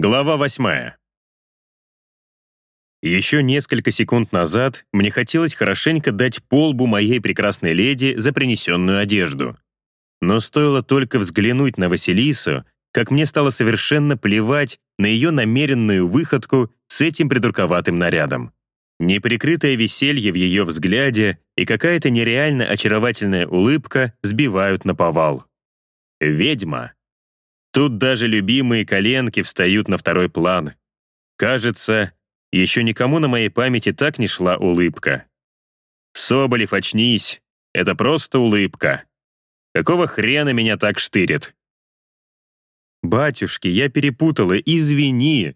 Глава восьмая. Еще несколько секунд назад мне хотелось хорошенько дать полбу моей прекрасной леди за принесенную одежду. Но стоило только взглянуть на Василису, как мне стало совершенно плевать на ее намеренную выходку с этим придурковатым нарядом. Неприкрытое веселье в ее взгляде и какая-то нереально очаровательная улыбка сбивают на повал. Ведьма. Тут даже любимые коленки встают на второй план. Кажется, еще никому на моей памяти так не шла улыбка. Соболев, очнись. Это просто улыбка. Какого хрена меня так штырит? «Батюшки, я перепутала, извини!»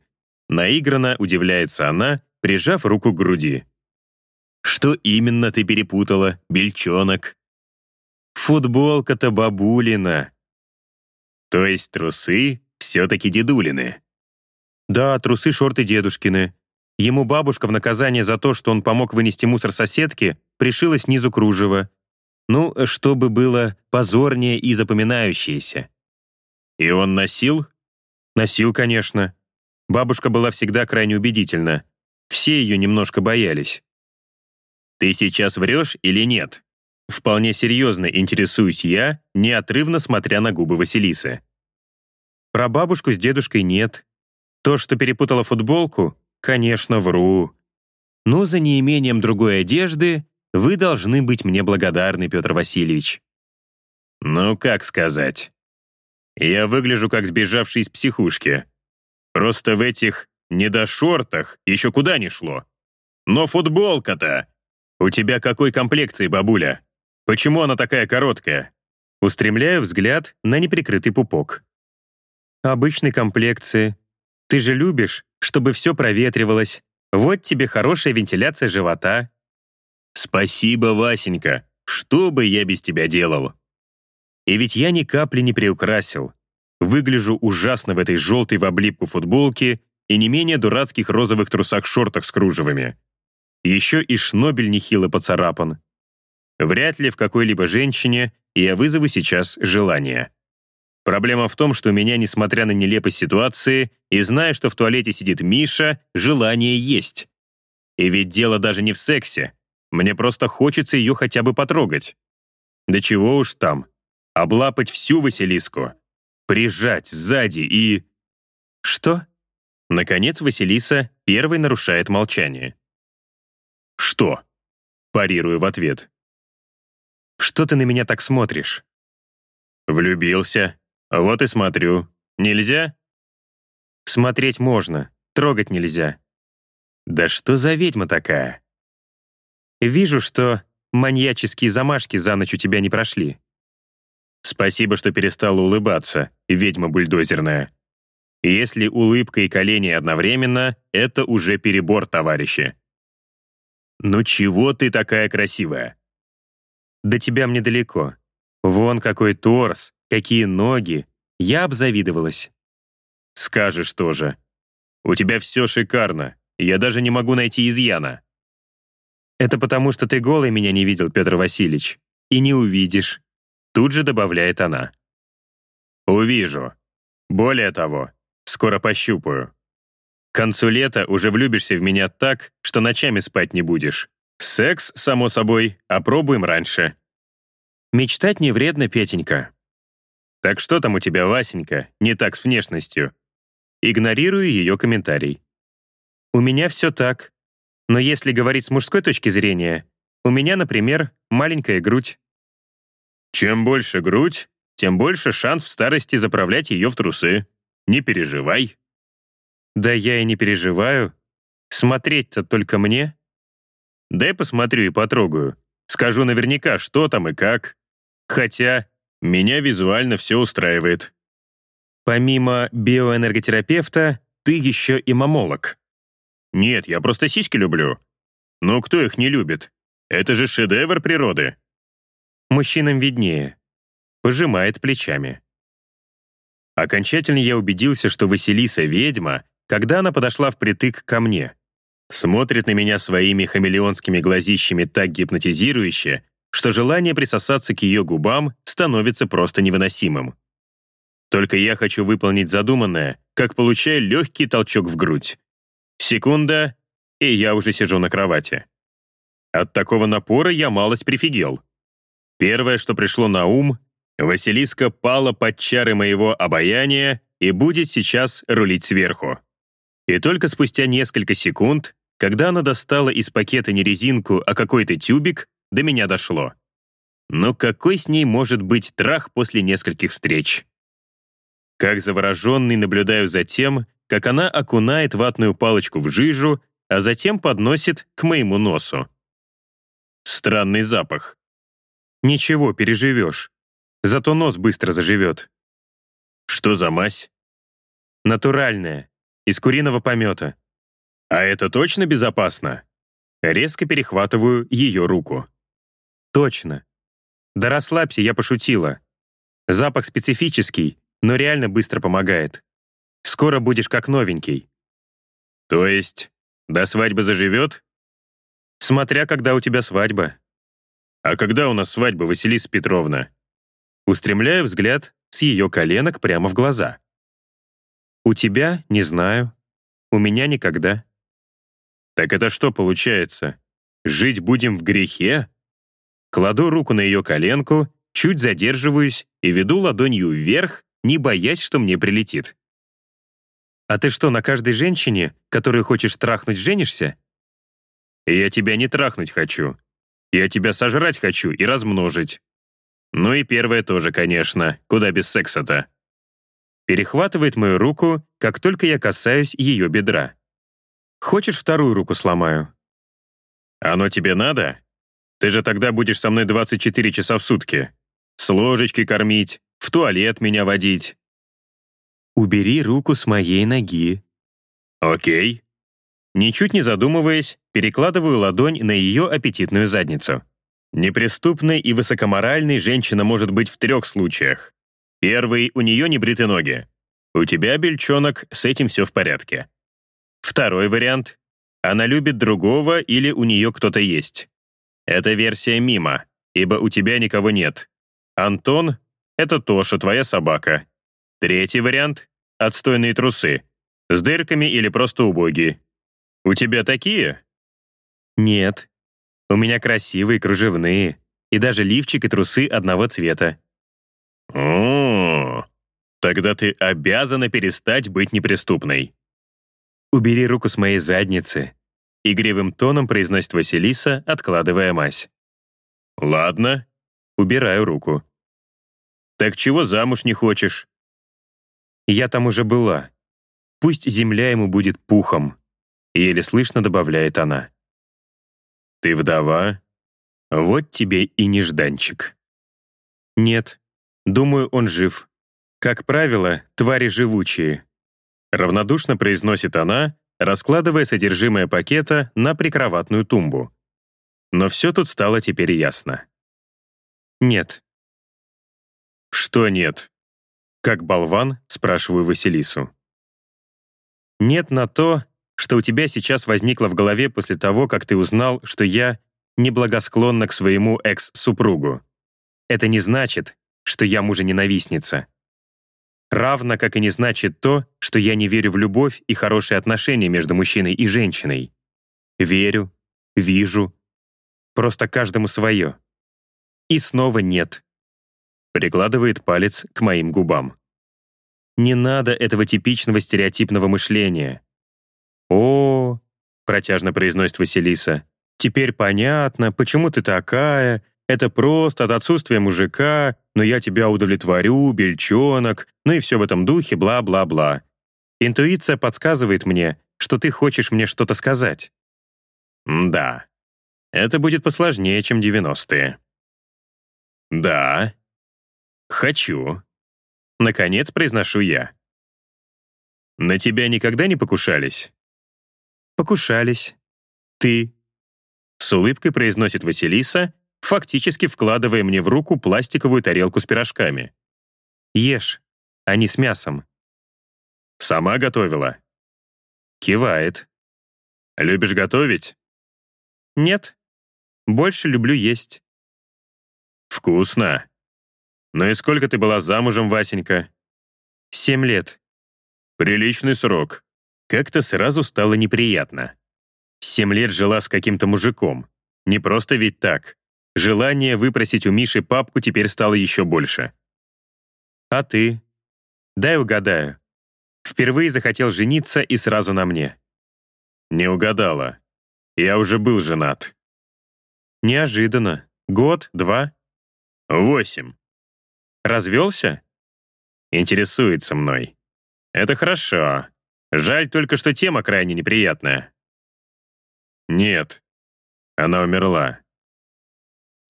Наигранно удивляется она, прижав руку к груди. «Что именно ты перепутала, бельчонок?» «Футболка-то бабулина», то есть трусы все-таки дедулины? Да, трусы, шорты дедушкины. Ему бабушка в наказание за то, что он помог вынести мусор соседки, пришила снизу кружево. Ну, чтобы было позорнее и запоминающееся. И он носил? Носил, конечно. Бабушка была всегда крайне убедительна. Все ее немножко боялись. Ты сейчас врешь или нет? Вполне серьезно интересуюсь я, неотрывно смотря на губы Василисы. Про бабушку с дедушкой нет. То, что перепутала футболку, конечно, вру. Но за неимением другой одежды вы должны быть мне благодарны, Петр Васильевич. Ну, как сказать? Я выгляжу как сбежавший из психушки. Просто в этих недошортах еще куда ни шло. Но футболка-то! У тебя какой комплекции, бабуля? Почему она такая короткая? Устремляю взгляд на неприкрытый пупок. Обычной комплекции. Ты же любишь, чтобы все проветривалось. Вот тебе хорошая вентиляция живота. Спасибо, Васенька. Что бы я без тебя делал? И ведь я ни капли не приукрасил. Выгляжу ужасно в этой желтой в облипку футболке и не менее дурацких розовых трусах-шортах с кружевами. Еще и шнобель нехило поцарапан. Вряд ли в какой-либо женщине я вызову сейчас желание. Проблема в том, что у меня, несмотря на нелепость ситуации, и зная, что в туалете сидит Миша, желание есть. И ведь дело даже не в сексе. Мне просто хочется ее хотя бы потрогать. Да чего уж там. Облапать всю Василиску. Прижать сзади и... Что? Наконец Василиса первой нарушает молчание. «Что?» Парирую в ответ. Что ты на меня так смотришь?» «Влюбился. Вот и смотрю. Нельзя?» «Смотреть можно, трогать нельзя». «Да что за ведьма такая?» «Вижу, что маньяческие замашки за ночь у тебя не прошли». «Спасибо, что перестала улыбаться, ведьма бульдозерная. Если улыбка и колени одновременно, это уже перебор, товарищи». «Ну чего ты такая красивая?» До тебя мне далеко. Вон какой торс, какие ноги. Я обзавидовалась. Скажешь тоже. У тебя все шикарно. Я даже не могу найти изъяна. Это потому, что ты голый меня не видел, Петр Васильевич. И не увидишь. Тут же добавляет она. Увижу. Более того, скоро пощупаю. К концу лета уже влюбишься в меня так, что ночами спать не будешь. Секс, само собой, опробуем раньше. Мечтать не вредно, Петенька. Так что там у тебя, Васенька, не так с внешностью? Игнорирую ее комментарий. У меня все так. Но если говорить с мужской точки зрения, у меня, например, маленькая грудь. Чем больше грудь, тем больше шанс в старости заправлять ее в трусы. Не переживай. Да я и не переживаю. Смотреть-то только мне. Дай посмотрю и потрогаю. Скажу наверняка, что там и как. Хотя меня визуально все устраивает. Помимо биоэнерготерапевта, ты еще и мамолог. Нет, я просто сиськи люблю. Но кто их не любит? Это же шедевр природы. Мужчинам виднее. Пожимает плечами. Окончательно я убедился, что Василиса — ведьма, когда она подошла впритык ко мне. Смотрит на меня своими хамелеонскими глазищами так гипнотизирующе, что желание присосаться к ее губам становится просто невыносимым. Только я хочу выполнить задуманное, как получаю легкий толчок в грудь. Секунда, и я уже сижу на кровати. От такого напора я малость прифигел. Первое, что пришло на ум, Василиска пала под чары моего обаяния и будет сейчас рулить сверху. И только спустя несколько секунд, когда она достала из пакета не резинку, а какой-то тюбик, до меня дошло. Но какой с ней может быть трах после нескольких встреч? Как завороженный наблюдаю за тем, как она окунает ватную палочку в жижу, а затем подносит к моему носу. Странный запах. Ничего, переживешь. Зато нос быстро заживет. Что за мазь? Натуральная, из куриного помета. А это точно безопасно? Резко перехватываю ее руку. Точно. Да расслабься, я пошутила. Запах специфический, но реально быстро помогает. Скоро будешь как новенький. То есть, до свадьбы заживет? Смотря когда у тебя свадьба. А когда у нас свадьба, Василиса Петровна? Устремляю взгляд с ее коленок прямо в глаза. У тебя — не знаю. У меня никогда. Так это что получается? Жить будем в грехе? Кладу руку на ее коленку, чуть задерживаюсь и веду ладонью вверх, не боясь, что мне прилетит. «А ты что, на каждой женщине, которую хочешь трахнуть, женишься?» «Я тебя не трахнуть хочу. Я тебя сожрать хочу и размножить. Ну и первое тоже, конечно. Куда без секса-то?» Перехватывает мою руку, как только я касаюсь ее бедра. «Хочешь, вторую руку сломаю?» «Оно тебе надо? Ты же тогда будешь со мной 24 часа в сутки. С ложечки кормить, в туалет меня водить. Убери руку с моей ноги. Окей. Ничуть не задумываясь, перекладываю ладонь на ее аппетитную задницу. Неприступной и высокоморальной женщина может быть в трех случаях. Первый — у нее не бриты ноги. У тебя, бельчонок, с этим все в порядке. Второй вариант — она любит другого или у нее кто-то есть. Это версия мимо, ибо у тебя никого нет. Антон это Тоша, твоя собака. Третий вариант — отстойные трусы. С дырками или просто убогие. У тебя такие? Нет. У меня красивые, кружевные. И даже лифчик и трусы одного цвета. О, тогда ты обязана перестать быть неприступной. Убери руку с моей задницы. Игривым тоном произносит Василиса, откладывая мазь. Ладно. Убираю руку. «Так чего замуж не хочешь?» «Я там уже была. Пусть земля ему будет пухом», — еле слышно добавляет она. «Ты вдова? Вот тебе и нежданчик». «Нет, думаю, он жив. Как правило, твари живучие», — равнодушно произносит она, раскладывая содержимое пакета на прикроватную тумбу. Но все тут стало теперь ясно. «Нет, «Что нет?» Как болван, спрашиваю Василису. «Нет на то, что у тебя сейчас возникло в голове после того, как ты узнал, что я неблагосклонна к своему экс-супругу. Это не значит, что я мужа-ненавистница. Равно как и не значит то, что я не верю в любовь и хорошие отношения между мужчиной и женщиной. Верю, вижу. Просто каждому свое. И снова нет прикладывает палец к моим губам. Не надо этого типичного стереотипного мышления. «О, — протяжно произносит Василиса, — теперь понятно, почему ты такая, это просто от отсутствия мужика, но я тебя удовлетворю, бельчонок, ну и все в этом духе, бла-бла-бла. Интуиция подсказывает мне, что ты хочешь мне что-то сказать. Да, это будет посложнее, чем 90-е. Да, «Хочу». Наконец произношу я. «На тебя никогда не покушались?» «Покушались. Ты». С улыбкой произносит Василиса, фактически вкладывая мне в руку пластиковую тарелку с пирожками. «Ешь, а не с мясом». «Сама готовила?» Кивает. «Любишь готовить?» «Нет. Больше люблю есть». «Вкусно», «Ну и сколько ты была замужем, Васенька?» «Семь лет». Приличный срок. Как-то сразу стало неприятно. Семь лет жила с каким-то мужиком. Не просто ведь так. Желание выпросить у Миши папку теперь стало еще больше. А ты? Дай угадаю. Впервые захотел жениться и сразу на мне. Не угадала. Я уже был женат. Неожиданно. Год, два? Восемь. Развелся? Интересуется мной. Это хорошо. Жаль только, что тема крайне неприятная. Нет. Она умерла.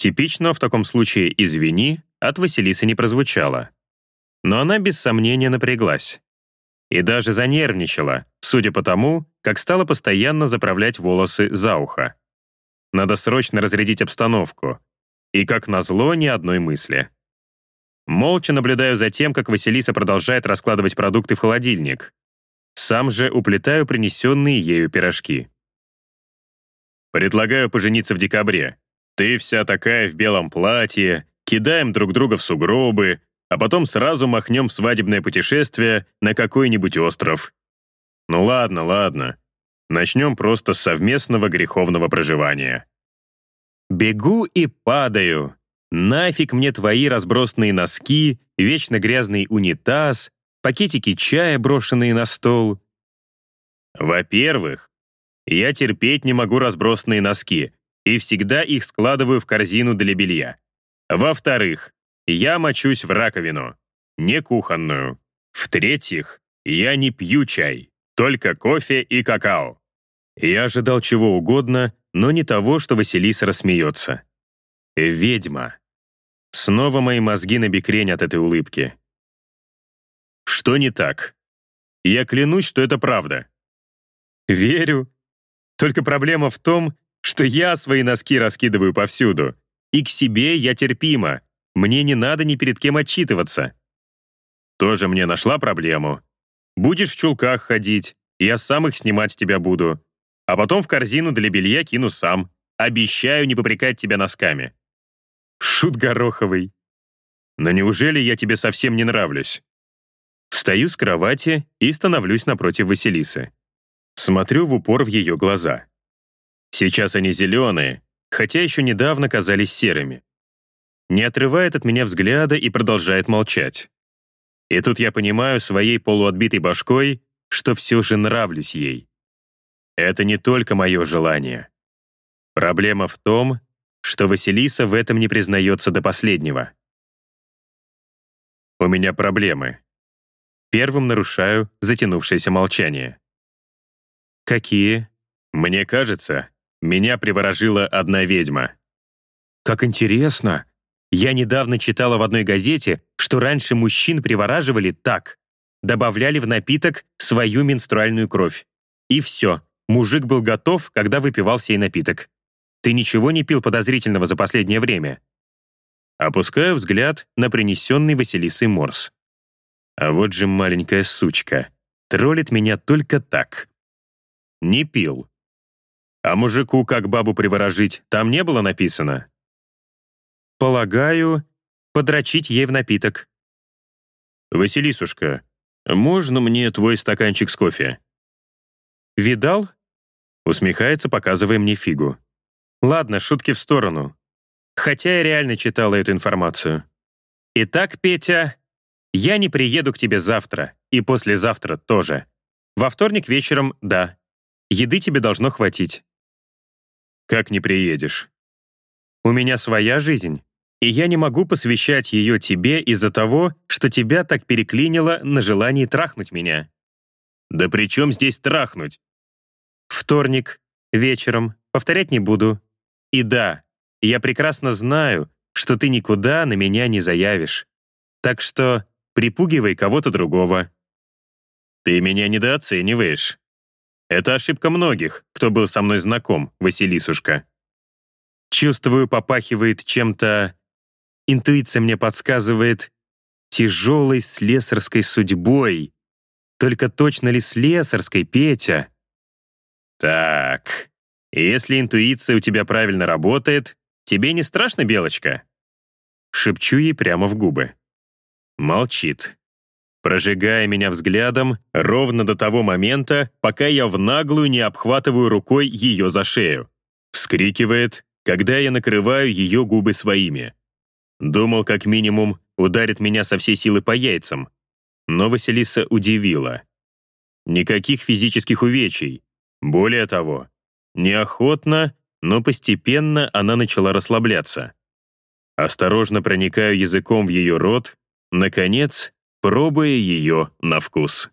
Типично в таком случае «извини» от Василисы не прозвучало. Но она без сомнения напряглась. И даже занервничала, судя по тому, как стала постоянно заправлять волосы за ухо. Надо срочно разрядить обстановку. И, как назло, ни одной мысли. Молча наблюдаю за тем, как Василиса продолжает раскладывать продукты в холодильник. Сам же уплетаю принесенные ею пирожки. «Предлагаю пожениться в декабре. Ты вся такая в белом платье, кидаем друг друга в сугробы, а потом сразу махнем в свадебное путешествие на какой-нибудь остров. Ну ладно, ладно. Начнем просто с совместного греховного проживания. Бегу и падаю. Нафиг мне твои разбросанные носки, вечно грязный унитаз, пакетики чая, брошенные на стол. Во-первых, я терпеть не могу разбросанные носки и всегда их складываю в корзину для белья. Во-вторых, я мочусь в раковину, не кухонную. В-третьих, я не пью чай, только кофе и какао. Я ожидал чего угодно, но не того, что Василиса рассмеется. Ведьма. Снова мои мозги на бекрень от этой улыбки. Что не так? Я клянусь, что это правда. Верю. Только проблема в том, что я свои носки раскидываю повсюду. И к себе я терпима. Мне не надо ни перед кем отчитываться. Тоже мне нашла проблему. Будешь в чулках ходить, я сам их снимать с тебя буду. А потом в корзину для белья кину сам. Обещаю не попрекать тебя носками. Шут гороховый. Но неужели я тебе совсем не нравлюсь? Встаю с кровати и становлюсь напротив Василисы. Смотрю в упор в ее глаза. Сейчас они зеленые, хотя еще недавно казались серыми. Не отрывает от меня взгляда и продолжает молчать. И тут я понимаю своей полуотбитой башкой, что все же нравлюсь ей. Это не только мое желание. Проблема в том, что Василиса в этом не признается до последнего. У меня проблемы. Первым нарушаю затянувшееся молчание. Какие? Мне кажется, меня приворожила одна ведьма. Как интересно. Я недавно читала в одной газете, что раньше мужчин привораживали так. Добавляли в напиток свою менструальную кровь. И все. Мужик был готов, когда выпивал сей напиток. Ты ничего не пил подозрительного за последнее время? Опускаю взгляд на принесенный Василисой морс. А вот же маленькая сучка. Троллит меня только так. Не пил. А мужику как бабу приворожить, там не было написано? Полагаю, подрочить ей в напиток. Василисушка, можно мне твой стаканчик с кофе? Видал? Усмехается, показывая мне фигу. Ладно, шутки в сторону. Хотя я реально читала эту информацию. Итак, Петя, я не приеду к тебе завтра, и послезавтра тоже. Во вторник вечером — да. Еды тебе должно хватить. Как не приедешь? У меня своя жизнь, и я не могу посвящать ее тебе из-за того, что тебя так переклинило на желании трахнуть меня. Да при чем здесь трахнуть? Вторник, вечером, повторять не буду. И да, я прекрасно знаю, что ты никуда на меня не заявишь. Так что припугивай кого-то другого. Ты меня недооцениваешь. Это ошибка многих, кто был со мной знаком, Василисушка. Чувствую, попахивает чем-то... Интуиция мне подсказывает тяжелой слесарской судьбой. Только точно ли слесарской, Петя? Так, если интуиция у тебя правильно работает, тебе не страшно, Белочка? Шепчу ей прямо в губы. Молчит. Прожигая меня взглядом ровно до того момента, пока я в наглую не обхватываю рукой ее за шею. Вскрикивает, когда я накрываю ее губы своими. Думал, как минимум, ударит меня со всей силы по яйцам. Но Василиса удивила. Никаких физических увечий. Более того, неохотно, но постепенно она начала расслабляться. Осторожно проникаю языком в ее рот, наконец, пробуя ее на вкус.